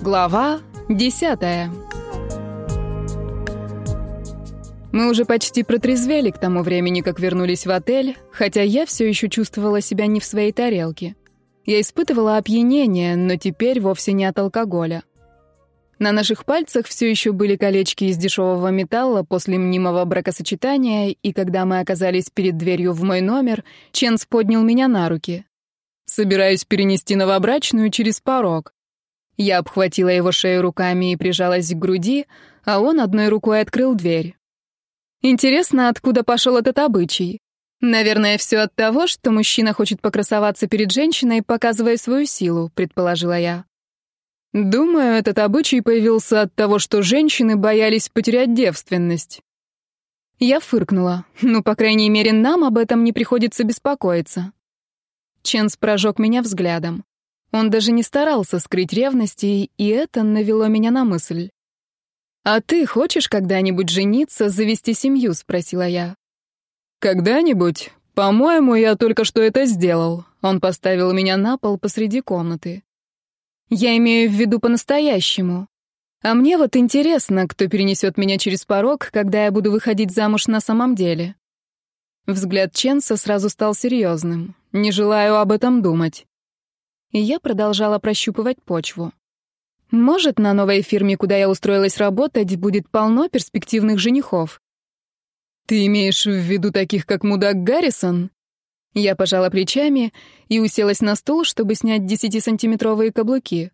Глава 10 Мы уже почти протрезвели к тому времени, как вернулись в отель, хотя я все еще чувствовала себя не в своей тарелке. Я испытывала опьянение, но теперь вовсе не от алкоголя. На наших пальцах все еще были колечки из дешевого металла после мнимого бракосочетания, и когда мы оказались перед дверью в мой номер, Ченс поднял меня на руки. «Собираюсь перенести новобрачную через порог. Я обхватила его шею руками и прижалась к груди, а он одной рукой открыл дверь. Интересно, откуда пошел этот обычай? Наверное, все от того, что мужчина хочет покрасоваться перед женщиной, показывая свою силу, предположила я. Думаю, этот обычай появился от того, что женщины боялись потерять девственность. Я фыркнула. Ну, по крайней мере, нам об этом не приходится беспокоиться. Ченс прожег меня взглядом. Он даже не старался скрыть ревности, и это навело меня на мысль. «А ты хочешь когда-нибудь жениться, завести семью?» — спросила я. «Когда-нибудь? По-моему, я только что это сделал». Он поставил меня на пол посреди комнаты. «Я имею в виду по-настоящему. А мне вот интересно, кто перенесет меня через порог, когда я буду выходить замуж на самом деле». Взгляд Ченса сразу стал серьезным. «Не желаю об этом думать» и я продолжала прощупывать почву. Может, на новой фирме, куда я устроилась работать, будет полно перспективных женихов. Ты имеешь в виду таких, как мудак Гаррисон? Я пожала плечами и уселась на стул, чтобы снять десятисантиметровые каблуки.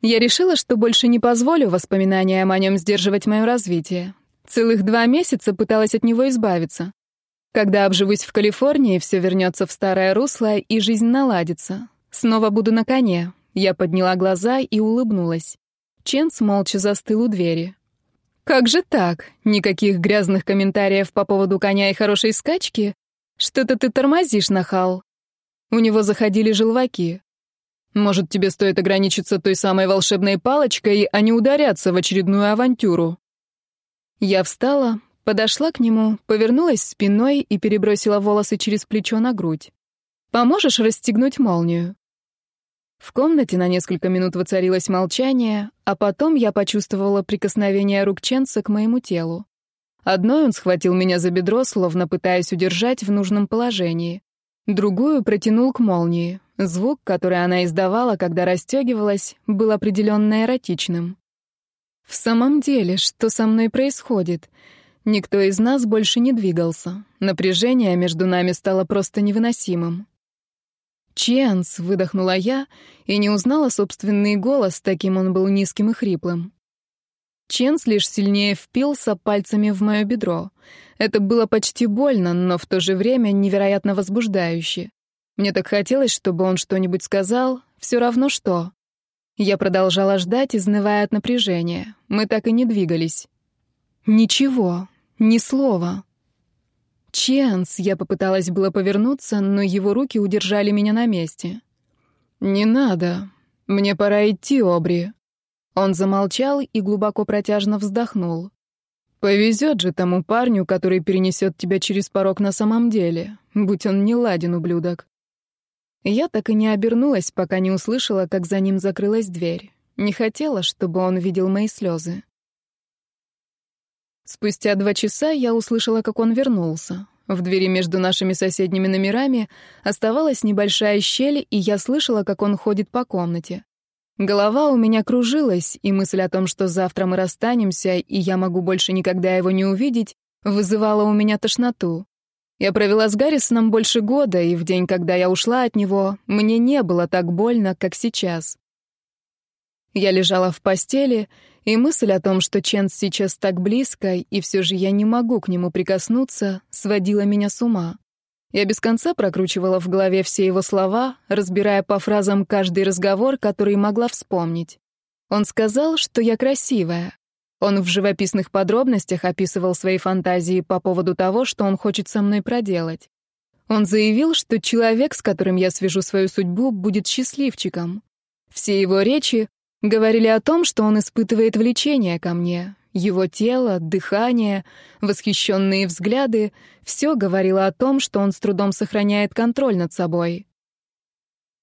Я решила, что больше не позволю воспоминаниям о нем сдерживать мое развитие. Целых два месяца пыталась от него избавиться. Когда обживусь в Калифорнии, все вернется в старое русло и жизнь наладится. Снова буду на коне. Я подняла глаза и улыбнулась. Ченс молча застыл у двери. Как же так? Никаких грязных комментариев по поводу коня и хорошей скачки? Что-то ты тормозишь, нахал. У него заходили желваки. Может, тебе стоит ограничиться той самой волшебной палочкой, а не ударяться в очередную авантюру? Я встала, подошла к нему, повернулась спиной и перебросила волосы через плечо на грудь. Поможешь расстегнуть молнию? В комнате на несколько минут воцарилось молчание, а потом я почувствовала прикосновение рук Ченса к моему телу. Одной он схватил меня за бедро, словно пытаясь удержать в нужном положении. Другую протянул к молнии. Звук, который она издавала, когда расстегивалась, был определенно эротичным. В самом деле, что со мной происходит? Никто из нас больше не двигался. Напряжение между нами стало просто невыносимым. «Ченс!» — выдохнула я и не узнала собственный голос, таким он был низким и хриплым. Ченс лишь сильнее впился пальцами в мое бедро. Это было почти больно, но в то же время невероятно возбуждающе. Мне так хотелось, чтобы он что-нибудь сказал, все равно что. Я продолжала ждать, изнывая от напряжения. Мы так и не двигались. Ничего, ни слова. Ченс, я попыталась было повернуться, но его руки удержали меня на месте. «Не надо. Мне пора идти, Обри». Он замолчал и глубоко протяжно вздохнул. «Повезет же тому парню, который перенесет тебя через порог на самом деле, будь он не ладен, ублюдок». Я так и не обернулась, пока не услышала, как за ним закрылась дверь. Не хотела, чтобы он видел мои слезы. Спустя два часа я услышала, как он вернулся. В двери между нашими соседними номерами оставалась небольшая щель, и я слышала, как он ходит по комнате. Голова у меня кружилась, и мысль о том, что завтра мы расстанемся, и я могу больше никогда его не увидеть, вызывала у меня тошноту. Я провела с Гаррисоном больше года, и в день, когда я ушла от него, мне не было так больно, как сейчас. Я лежала в постели, и мысль о том, что Чен сейчас так близко, и все же я не могу к нему прикоснуться, сводила меня с ума. Я без конца прокручивала в голове все его слова, разбирая по фразам каждый разговор, который могла вспомнить. Он сказал, что я красивая. Он в живописных подробностях описывал свои фантазии по поводу того, что он хочет со мной проделать. Он заявил, что человек, с которым я свяжу свою судьбу, будет счастливчиком. Все его речи Говорили о том, что он испытывает влечение ко мне. Его тело, дыхание, восхищенные взгляды — все говорило о том, что он с трудом сохраняет контроль над собой.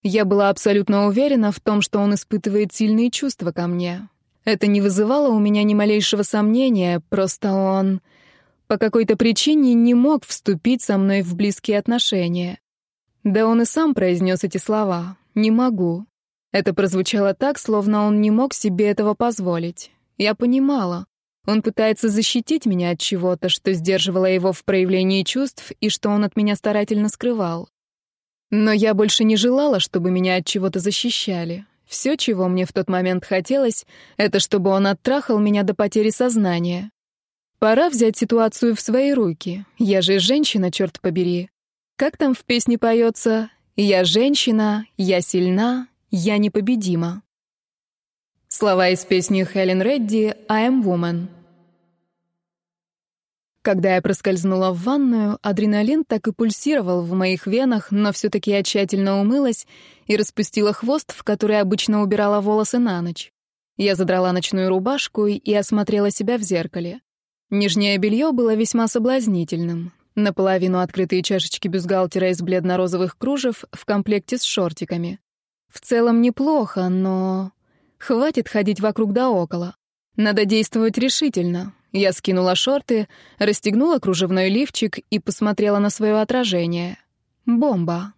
Я была абсолютно уверена в том, что он испытывает сильные чувства ко мне. Это не вызывало у меня ни малейшего сомнения, просто он по какой-то причине не мог вступить со мной в близкие отношения. Да он и сам произнес эти слова «не могу». Это прозвучало так, словно он не мог себе этого позволить. Я понимала. Он пытается защитить меня от чего-то, что сдерживало его в проявлении чувств и что он от меня старательно скрывал. Но я больше не желала, чтобы меня от чего-то защищали. Все, чего мне в тот момент хотелось, это чтобы он оттрахал меня до потери сознания. Пора взять ситуацию в свои руки. Я же женщина, черт побери. Как там в песне поется? «Я женщина, я сильна, «Я непобедима». Слова из песни Хелен Редди «I am woman». Когда я проскользнула в ванную, адреналин так и пульсировал в моих венах, но все-таки я тщательно умылась и распустила хвост, в который обычно убирала волосы на ночь. Я задрала ночную рубашку и осмотрела себя в зеркале. Нижнее белье было весьма соблазнительным. Наполовину открытые чашечки бюстгальтера из бледно-розовых кружев в комплекте с шортиками. В целом неплохо, но... Хватит ходить вокруг да около. Надо действовать решительно. Я скинула шорты, расстегнула кружевной лифчик и посмотрела на свое отражение. Бомба.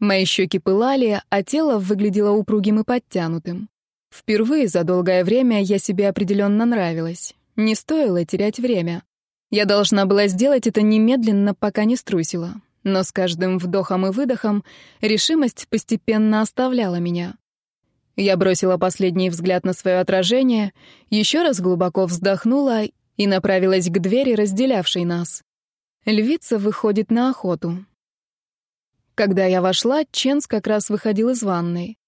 Мои щеки пылали, а тело выглядело упругим и подтянутым. Впервые за долгое время я себе определенно нравилась. Не стоило терять время. Я должна была сделать это немедленно, пока не струсила. Но с каждым вдохом и выдохом решимость постепенно оставляла меня. Я бросила последний взгляд на свое отражение, еще раз глубоко вздохнула и направилась к двери, разделявшей нас. Львица выходит на охоту. Когда я вошла, Ченс как раз выходил из ванной.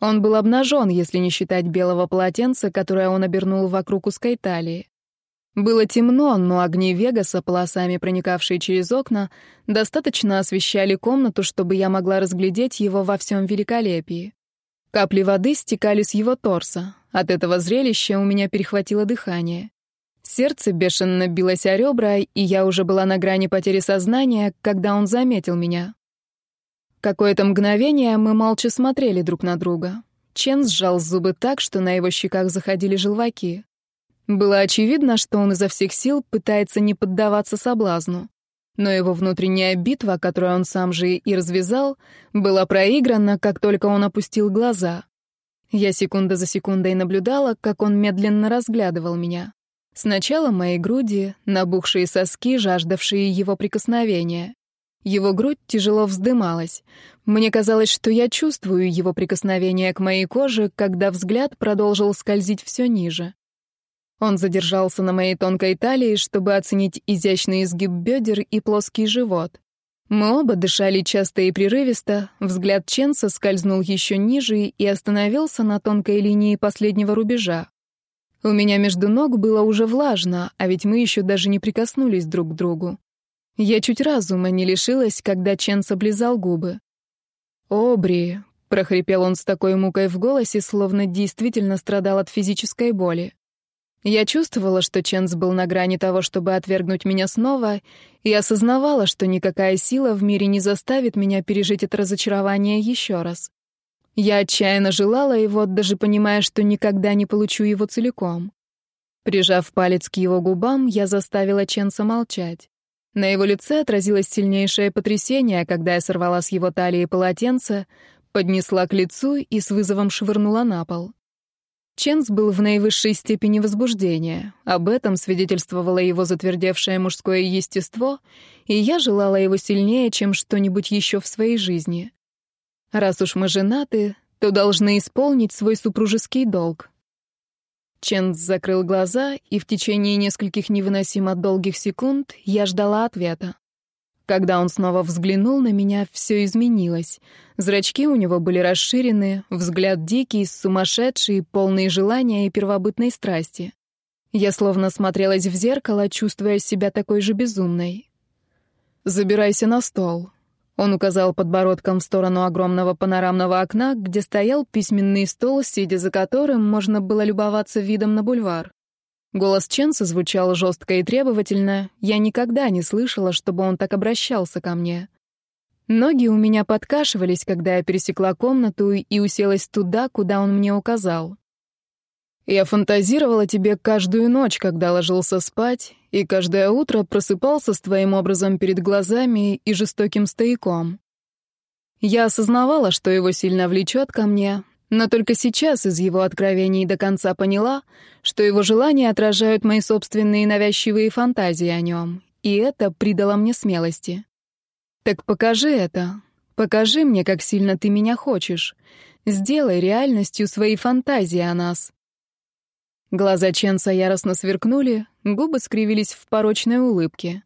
Он был обнажен, если не считать белого полотенца, которое он обернул вокруг узкой талии. Было темно, но огни Вегаса, полосами проникавшие через окна, достаточно освещали комнату, чтобы я могла разглядеть его во всем великолепии. Капли воды стекали с его торса. От этого зрелища у меня перехватило дыхание. Сердце бешено билось о ребра, и я уже была на грани потери сознания, когда он заметил меня. Какое-то мгновение мы молча смотрели друг на друга. Чен сжал зубы так, что на его щеках заходили желваки. Было очевидно, что он изо всех сил пытается не поддаваться соблазну. Но его внутренняя битва, которую он сам же и развязал, была проиграна, как только он опустил глаза. Я секунда за секундой наблюдала, как он медленно разглядывал меня. Сначала мои груди, набухшие соски, жаждавшие его прикосновения. Его грудь тяжело вздымалась. Мне казалось, что я чувствую его прикосновение к моей коже, когда взгляд продолжил скользить все ниже. Он задержался на моей тонкой талии, чтобы оценить изящный изгиб бедер и плоский живот. Мы оба дышали часто и прерывисто, взгляд Ченса скользнул еще ниже и остановился на тонкой линии последнего рубежа. У меня между ног было уже влажно, а ведь мы еще даже не прикоснулись друг к другу. Я чуть разума не лишилась, когда Ченс облизал губы. «Обри», — прохрипел он с такой мукой в голосе, словно действительно страдал от физической боли. Я чувствовала, что Ченс был на грани того, чтобы отвергнуть меня снова, и осознавала, что никакая сила в мире не заставит меня пережить это разочарование еще раз. Я отчаянно желала его, даже понимая, что никогда не получу его целиком. Прижав палец к его губам, я заставила Ченса молчать. На его лице отразилось сильнейшее потрясение, когда я сорвала с его талии полотенце, поднесла к лицу и с вызовом швырнула на пол. Ченс был в наивысшей степени возбуждения. Об этом свидетельствовало его затвердевшее мужское естество, и я желала его сильнее, чем что-нибудь еще в своей жизни. Раз уж мы женаты, то должны исполнить свой супружеский долг. Ченс закрыл глаза, и в течение нескольких невыносимо долгих секунд я ждала ответа. Когда он снова взглянул на меня, все изменилось. Зрачки у него были расширены, взгляд дикий, сумасшедший, полный желания и первобытной страсти. Я словно смотрелась в зеркало, чувствуя себя такой же безумной. «Забирайся на стол». Он указал подбородком в сторону огромного панорамного окна, где стоял письменный стол, сидя за которым можно было любоваться видом на бульвар. Голос Ченса звучал жестко и требовательно. Я никогда не слышала, чтобы он так обращался ко мне. Ноги у меня подкашивались, когда я пересекла комнату и уселась туда, куда он мне указал. Я фантазировала тебе каждую ночь, когда ложился спать, и каждое утро просыпался с твоим образом перед глазами и жестоким стояком. Я осознавала, что его сильно влечет ко мне, но только сейчас из его откровений до конца поняла, что его желания отражают мои собственные навязчивые фантазии о нем, и это придало мне смелости. «Так покажи это. Покажи мне, как сильно ты меня хочешь. Сделай реальностью свои фантазии о нас». Глаза Ченса яростно сверкнули, губы скривились в порочной улыбке.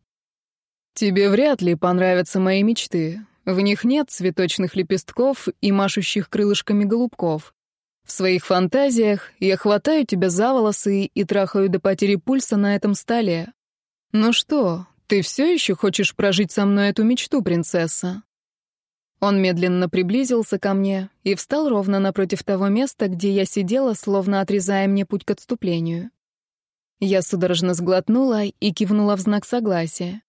«Тебе вряд ли понравятся мои мечты. В них нет цветочных лепестков и машущих крылышками голубков. В своих фантазиях я хватаю тебя за волосы и трахаю до потери пульса на этом столе. Ну что, ты все еще хочешь прожить со мной эту мечту, принцесса?» Он медленно приблизился ко мне и встал ровно напротив того места, где я сидела, словно отрезая мне путь к отступлению. Я судорожно сглотнула и кивнула в знак согласия.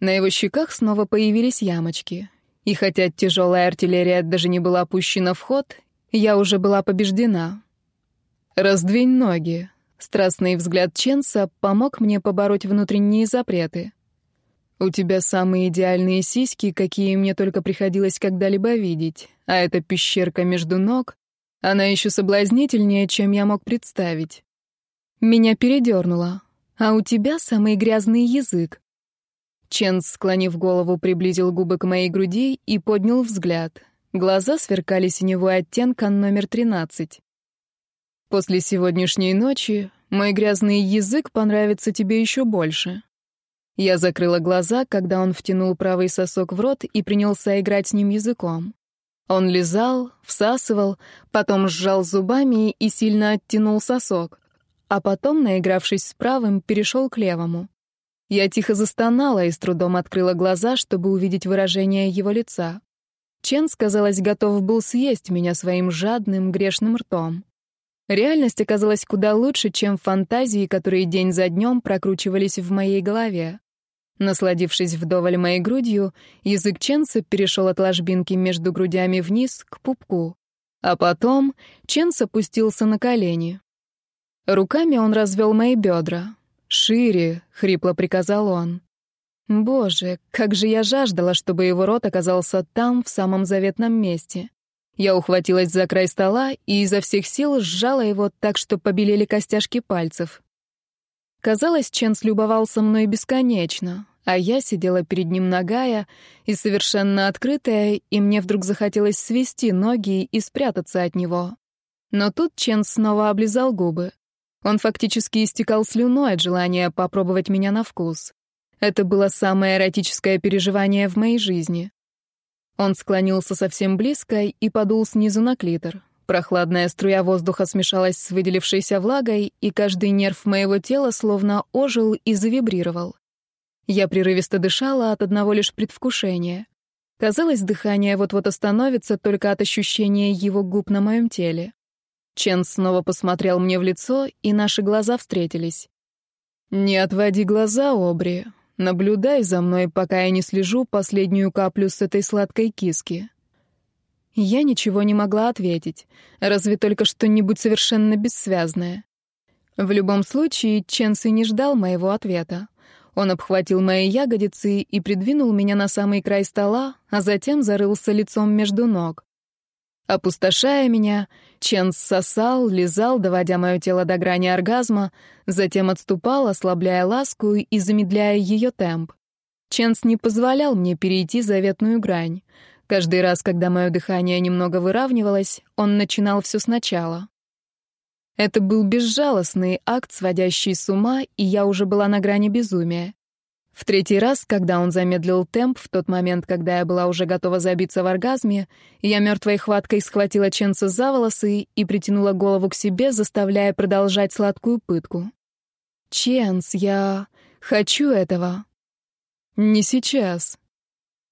На его щеках снова появились ямочки. И хотя тяжелая артиллерия даже не была пущена в ход, я уже была побеждена. «Раздвинь ноги», — страстный взгляд Ченса помог мне побороть внутренние запреты. «У тебя самые идеальные сиськи, какие мне только приходилось когда-либо видеть, а эта пещерка между ног, она еще соблазнительнее, чем я мог представить». Меня передернуло. «А у тебя самый грязный язык. Ченс, склонив голову, приблизил губы к моей груди и поднял взгляд. Глаза сверкали синевой оттенка номер 13. «После сегодняшней ночи мой грязный язык понравится тебе еще больше». Я закрыла глаза, когда он втянул правый сосок в рот и принялся играть с ним языком. Он лизал, всасывал, потом сжал зубами и сильно оттянул сосок, а потом, наигравшись с правым, перешел к левому. Я тихо застонала и с трудом открыла глаза, чтобы увидеть выражение его лица. Чен, казалось, готов был съесть меня своим жадным, грешным ртом. Реальность оказалась куда лучше, чем фантазии, которые день за днем прокручивались в моей голове. Насладившись вдоволь моей грудью, язык Ченса перешел от ложбинки между грудями вниз к пупку. А потом Ченс опустился на колени. Руками он развел мои бедра. «Шире!» — хрипло приказал он. Боже, как же я жаждала, чтобы его рот оказался там, в самом заветном месте. Я ухватилась за край стола и изо всех сил сжала его так, что побелели костяшки пальцев. Казалось, Ченс любовался мной бесконечно, а я сидела перед ним нагая и совершенно открытая, и мне вдруг захотелось свести ноги и спрятаться от него. Но тут Ченс снова облизал губы. Он фактически истекал слюной от желания попробовать меня на вкус. Это было самое эротическое переживание в моей жизни. Он склонился совсем близко и подул снизу на клитор. Прохладная струя воздуха смешалась с выделившейся влагой, и каждый нерв моего тела словно ожил и завибрировал. Я прерывисто дышала от одного лишь предвкушения. Казалось, дыхание вот-вот остановится только от ощущения его губ на моем теле. Чен снова посмотрел мне в лицо, и наши глаза встретились. «Не отводи глаза, Обри. Наблюдай за мной, пока я не слежу последнюю каплю с этой сладкой киски». Я ничего не могла ответить, разве только что-нибудь совершенно бессвязное. В любом случае, Ченс и не ждал моего ответа. Он обхватил мои ягодицы и придвинул меня на самый край стола, а затем зарылся лицом между ног опустошая меня, Ченс сосал, лизал, доводя мое тело до грани оргазма, затем отступал, ослабляя ласку и замедляя ее темп. Ченс не позволял мне перейти заветную грань. Каждый раз, когда мое дыхание немного выравнивалось, он начинал все сначала. Это был безжалостный акт, сводящий с ума, и я уже была на грани безумия. В третий раз, когда он замедлил темп, в тот момент, когда я была уже готова забиться в оргазме, я мертвой хваткой схватила Ченса за волосы и притянула голову к себе, заставляя продолжать сладкую пытку. «Ченс, я... хочу этого». «Не сейчас».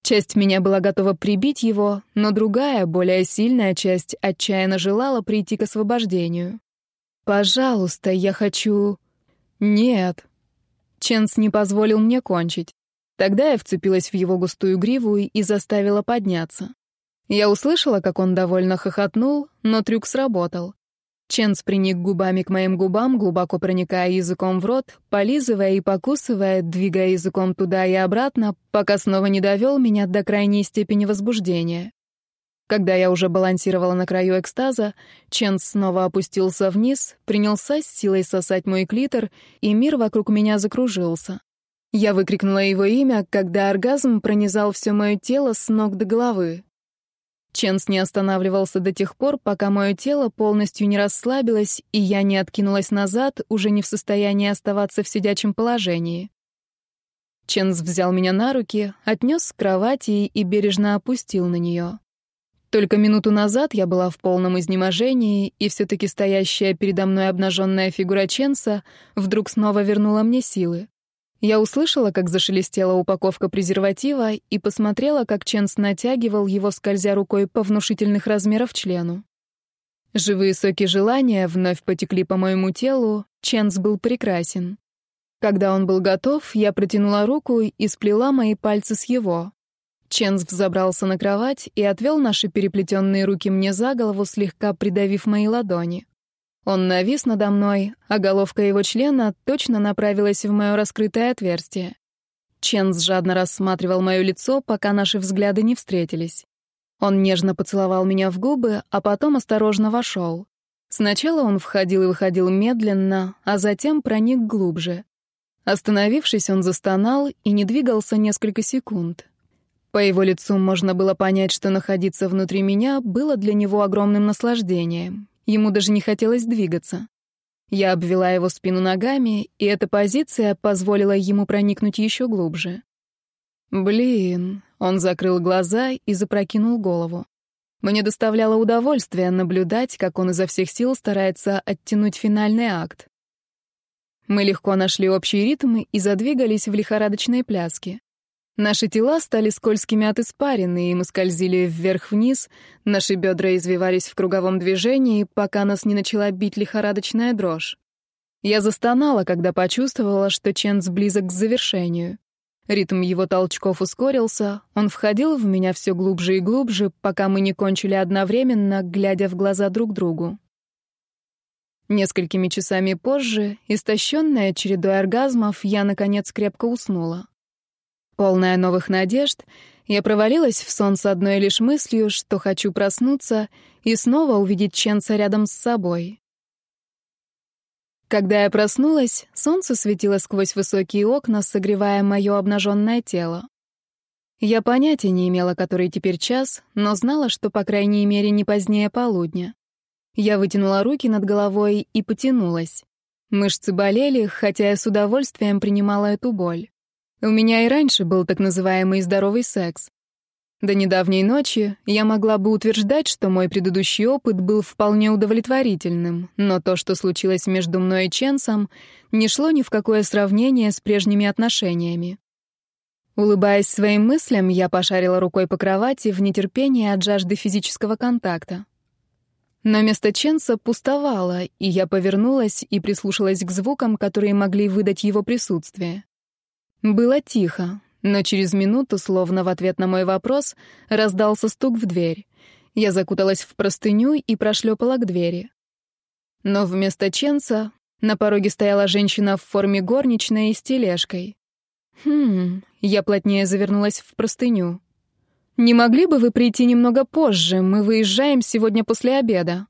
Часть меня была готова прибить его, но другая, более сильная часть отчаянно желала прийти к освобождению. «Пожалуйста, я хочу...» «Нет», Ченс не позволил мне кончить. Тогда я вцепилась в его густую гриву и заставила подняться. Я услышала, как он довольно хохотнул, но трюк сработал. Ченс приник губами к моим губам, глубоко проникая языком в рот, полизывая и покусывая, двигая языком туда и обратно, пока снова не довел меня до крайней степени возбуждения. Когда я уже балансировала на краю экстаза, Чен снова опустился вниз, принялся с силой сосать мой клитор, и мир вокруг меня закружился. Я выкрикнула его имя, когда оргазм пронизал все мое тело с ног до головы. Ченс не останавливался до тех пор, пока мое тело полностью не расслабилось, и я не откинулась назад, уже не в состоянии оставаться в сидячем положении. Ченс взял меня на руки, отнес к кровати и бережно опустил на нее. Только минуту назад я была в полном изнеможении, и все-таки стоящая передо мной обнаженная фигура Ченса вдруг снова вернула мне силы. Я услышала, как зашелестела упаковка презерватива, и посмотрела, как Ченс натягивал его, скользя рукой по внушительных размеров члену. Живые соки желания вновь потекли по моему телу, Ченс был прекрасен. Когда он был готов, я протянула руку и сплела мои пальцы с его. Ченс взобрался на кровать и отвел наши переплетенные руки мне за голову, слегка придавив мои ладони. Он навис надо мной, а головка его члена точно направилась в мое раскрытое отверстие. Ченс жадно рассматривал мое лицо, пока наши взгляды не встретились. Он нежно поцеловал меня в губы, а потом осторожно вошел. Сначала он входил и выходил медленно, а затем проник глубже. Остановившись, он застонал и не двигался несколько секунд. По его лицу можно было понять, что находиться внутри меня было для него огромным наслаждением. Ему даже не хотелось двигаться. Я обвела его спину ногами, и эта позиция позволила ему проникнуть еще глубже. Блин, он закрыл глаза и запрокинул голову. Мне доставляло удовольствие наблюдать, как он изо всех сил старается оттянуть финальный акт. Мы легко нашли общий ритм и задвигались в лихорадочной пляске. Наши тела стали скользкими от испарины, и мы скользили вверх-вниз, наши бедра извивались в круговом движении, пока нас не начала бить лихорадочная дрожь. Я застонала, когда почувствовала, что Ченс близок к завершению. Ритм его толчков ускорился, он входил в меня все глубже и глубже, пока мы не кончили одновременно, глядя в глаза друг другу. Несколькими часами позже, истощенная чередой оргазмов, я, наконец, крепко уснула полная новых надежд, я провалилась в сон с одной лишь мыслью, что хочу проснуться и снова увидеть Ченца рядом с собой. Когда я проснулась, солнце светило сквозь высокие окна, согревая мое обнаженное тело. Я понятия не имела, который теперь час, но знала, что, по крайней мере, не позднее полудня. Я вытянула руки над головой и потянулась. Мышцы болели, хотя я с удовольствием принимала эту боль. У меня и раньше был так называемый здоровый секс. До недавней ночи я могла бы утверждать, что мой предыдущий опыт был вполне удовлетворительным, но то, что случилось между мной и Ченсом, не шло ни в какое сравнение с прежними отношениями. Улыбаясь своим мыслям, я пошарила рукой по кровати в нетерпении от жажды физического контакта. Но место Ченса пустовало, и я повернулась и прислушалась к звукам, которые могли выдать его присутствие. Было тихо, но через минуту, словно в ответ на мой вопрос, раздался стук в дверь. Я закуталась в простыню и прошлепала к двери. Но вместо Ченса на пороге стояла женщина в форме горничной и с тележкой. Хм, я плотнее завернулась в простыню. «Не могли бы вы прийти немного позже? Мы выезжаем сегодня после обеда».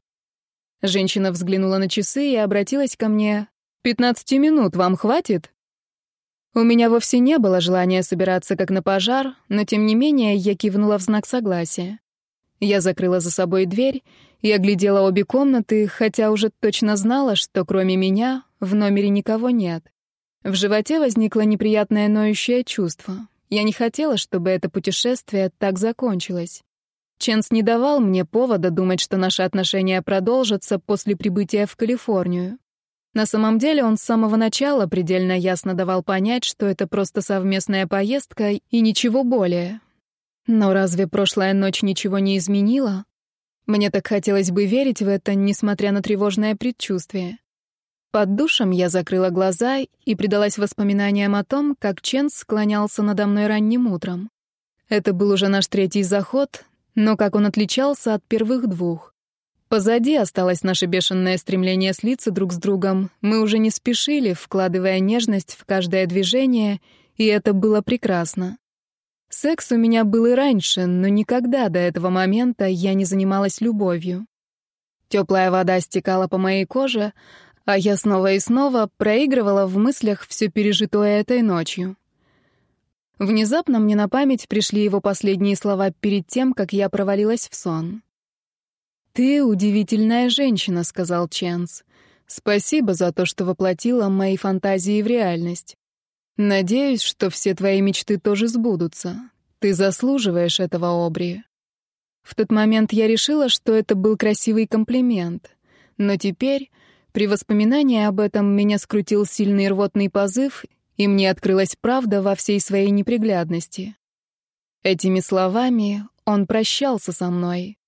Женщина взглянула на часы и обратилась ко мне. «Пятнадцати минут вам хватит?» У меня вовсе не было желания собираться как на пожар, но тем не менее я кивнула в знак согласия. Я закрыла за собой дверь и оглядела обе комнаты, хотя уже точно знала, что кроме меня в номере никого нет. В животе возникло неприятное ноющее чувство. Я не хотела, чтобы это путешествие так закончилось. Ченс не давал мне повода думать, что наши отношения продолжатся после прибытия в Калифорнию. На самом деле он с самого начала предельно ясно давал понять, что это просто совместная поездка и ничего более. Но разве прошлая ночь ничего не изменила? Мне так хотелось бы верить в это, несмотря на тревожное предчувствие. Под душем я закрыла глаза и предалась воспоминаниям о том, как Чен склонялся надо мной ранним утром. Это был уже наш третий заход, но как он отличался от первых двух. Позади осталось наше бешеное стремление слиться друг с другом. Мы уже не спешили, вкладывая нежность в каждое движение, и это было прекрасно. Секс у меня был и раньше, но никогда до этого момента я не занималась любовью. Теплая вода стекала по моей коже, а я снова и снова проигрывала в мыслях все пережитое этой ночью. Внезапно мне на память пришли его последние слова перед тем, как я провалилась в сон. «Ты удивительная женщина», — сказал Ченс. «Спасибо за то, что воплотила мои фантазии в реальность. Надеюсь, что все твои мечты тоже сбудутся. Ты заслуживаешь этого, Обри». В тот момент я решила, что это был красивый комплимент. Но теперь, при воспоминании об этом, меня скрутил сильный рвотный позыв, и мне открылась правда во всей своей неприглядности. Этими словами он прощался со мной.